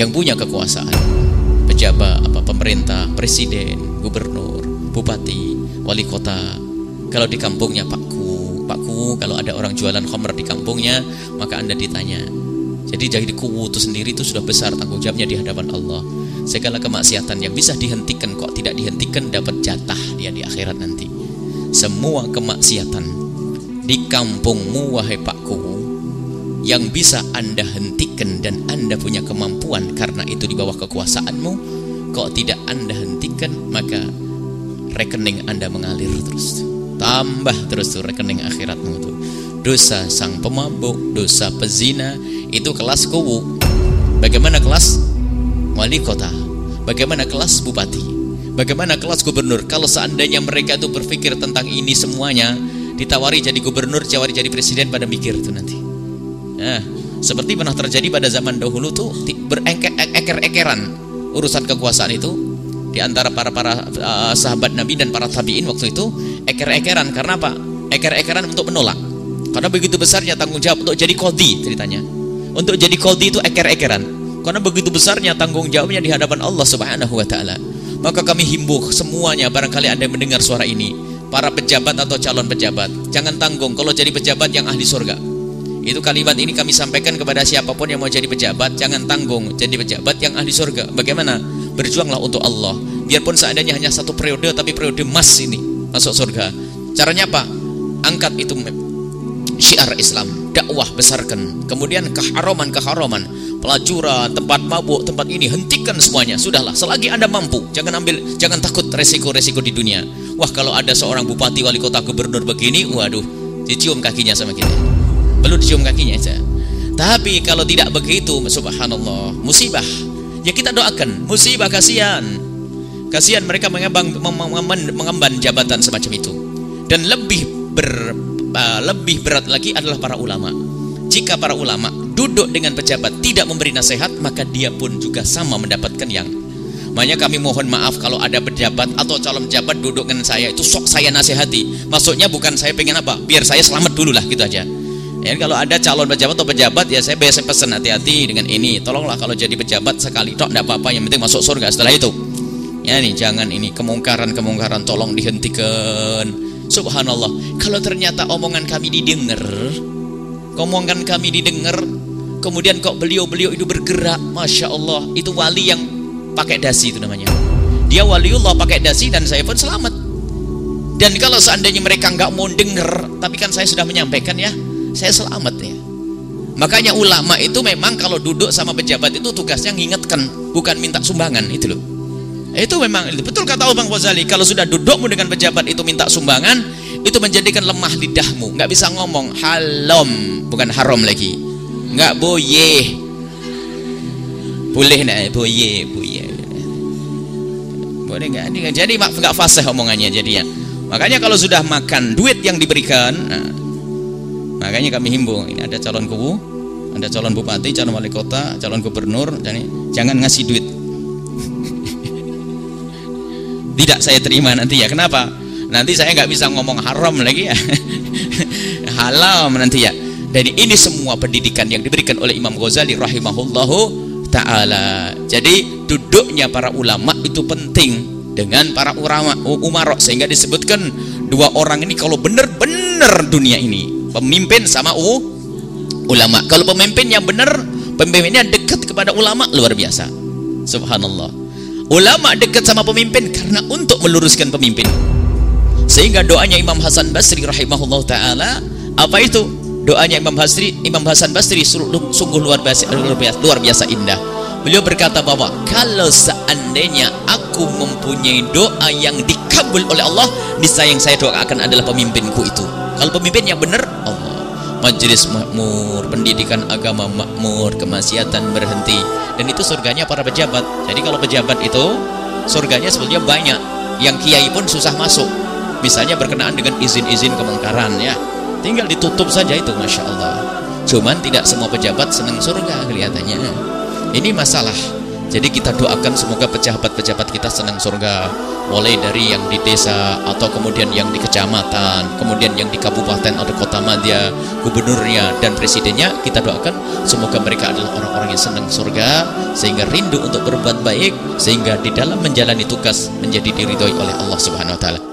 yang punya kekuasaan pejabat apa pemerintah presiden gubernur bupati wali kota kalau di kampungnya pakku pakku kalau ada orang jualan khamr di kampungnya maka anda ditanya. Jadi jadi kuwu itu sendiri itu sudah besar tanggung jawabnya di hadapan Allah. Segala kemaksiatan yang bisa dihentikan kok tidak dihentikan dapat jatah dia di akhirat nanti. Semua kemaksiatan di kampungmu wahai pakku yang bisa anda hentikan dan anda punya kemampuan karena itu di bawah kekuasaanmu kok tidak anda hentikan maka rekening anda mengalir terus. Tambah terus tuh rekening akhiratmu tuh. Dosa sang pemabuk dosa pezina itu kelas kuwu. Bagaimana kelas wali kota? Bagaimana kelas bupati? Bagaimana kelas gubernur? Kalau seandainya mereka itu berpikir tentang ini semuanya ditawari jadi gubernur ditawari jadi presiden pada mikir tuh nanti Nah, seperti pernah terjadi pada zaman dahulu tuh bereker-ekeran urusan kekuasaan itu di antara para para uh, sahabat Nabi dan para tabiin waktu itu eker-ekeran karena apa? Eker-ekeran untuk menolak. Karena begitu besarnya tanggung jawab untuk jadi kodi ceritanya. Untuk jadi kodi itu eker-ekeran. Karena begitu besarnya tanggung jawabnya di hadapan Allah Subhanahu wa taala. Maka kami himbau semuanya barangkali Anda mendengar suara ini, para pejabat atau calon pejabat, jangan tanggung kalau jadi pejabat yang ahli surga itu kalimat ini kami sampaikan kepada siapa pun yang mau jadi pejabat, jangan tanggung jadi pejabat yang ahli surga. Bagaimana? Berjuanglah untuk Allah. Biarpun seandainya hanya satu periode, tapi periode emas ini masuk surga. Caranya apa? Angkat itu syiar Islam, dakwah besarkan. Kemudian keharaman keharaman, pelacuran, tempat mabuk, tempat ini hentikan semuanya. Sudahlah, selagi anda mampu, jangan ambil, jangan takut resiko-resiko di dunia. Wah kalau ada seorang bupati, wali kota, gubernur begini, waduh, dicium kakinya sama kita. Perlu dicium kakinya saja tapi kalau tidak begitu subhanallah musibah. Ya kita doakan musibah kasihan. Kasihan mereka mengemban, mengemban jabatan semacam itu. Dan lebih ber, lebih berat lagi adalah para ulama. Jika para ulama duduk dengan pejabat tidak memberi nasihat maka dia pun juga sama mendapatkan yang Makanya kami mohon maaf kalau ada pejabat atau calon pejabat duduk dengan saya itu sok saya nasihati. Maksudnya bukan saya pengen apa, biar saya selamat dulu lah gitu aja. Ya, kalau ada calon pejabat atau pejabat ya saya biasa pesan hati-hati dengan ini. Tolonglah kalau jadi pejabat sekali tok tidak apa-apa yang penting masuk surga setelah itu. Ya nih jangan ini kemungkaran-kemungkaran tolong dihentikan. Subhanallah. Kalau ternyata omongan kami didengar, omongan kami didengar, kemudian kok beliau-beliau itu bergerak, masya Allah, itu wali yang pakai dasi itu namanya. Dia waliullah pakai dasi dan saya pun selamat. Dan kalau seandainya mereka nggak mau dengar, tapi kan saya sudah menyampaikan ya, saya selamat ya. Makanya ulama itu memang kalau duduk sama pejabat itu tugasnya ngingetkan bukan minta sumbangan itu loh. Itu memang itu betul kata Bang Ghazali kalau sudah dudukmu dengan pejabat itu minta sumbangan itu menjadikan lemah lidahmu. Nggak bisa ngomong halom bukan haram lagi. Nggak boye boleh nak boye boye boleh nggak? Jadi nggak fasih omongannya jadinya makanya kalau sudah makan duit yang diberikan nah, makanya kami himbau ini ada calon kubu ada calon bupati calon wali kota calon gubernur jadi jangan ngasih duit. Tidak saya terima nanti ya. Kenapa? Nanti saya nggak bisa ngomong haram lagi ya. Halal nanti ya. Dari ini semua pendidikan yang diberikan oleh Imam Ghazali rahimahullahu taala. Jadi duduknya para ulama itu penting dengan para ulama umarok. Sehingga disebutkan dua orang ini kalau benar-benar dunia ini pemimpin sama u, ulama. Kalau pemimpinnya benar pemimpinnya dekat kepada ulama luar biasa. Subhanallah. Ulama dekat sama pemimpin karena untuk meluruskan pemimpin. Sehingga doanya Imam Hasan Basri rahimahullah taala apa itu doanya Imam Basri Imam Hasan Basri sungguh luar biasa luar biasa, luar biasa indah. Beliau berkata bahwa kalau seandainya aku mempunyai doa yang dikabul oleh Allah niscaya yang saya doakan adalah pemimpinku itu. Kalau pemimpin yang benar Allah. Majelis makmur pendidikan agama makmur kemaksiatan berhenti. Dan itu surganya para pejabat. Jadi kalau pejabat itu surganya sebetulnya banyak. Yang kiai pun susah masuk. Misalnya berkenaan dengan izin-izin kemungkaran ya tinggal ditutup saja itu Masya Allah. Cuman tidak semua pejabat senang surga kelihatannya. Ini masalah. Jadi kita doakan semoga pejabat-pejabat kita senang surga. Mulai dari yang di desa atau kemudian yang di kecamatan Kemudian yang di kabupaten atau kota madya Gubernurnya dan presidennya Kita doakan semoga mereka adalah orang-orang yang senang surga Sehingga rindu untuk berbuat baik Sehingga di dalam menjalani tugas menjadi diridhoi oleh Allah subhanahu wa ta'ala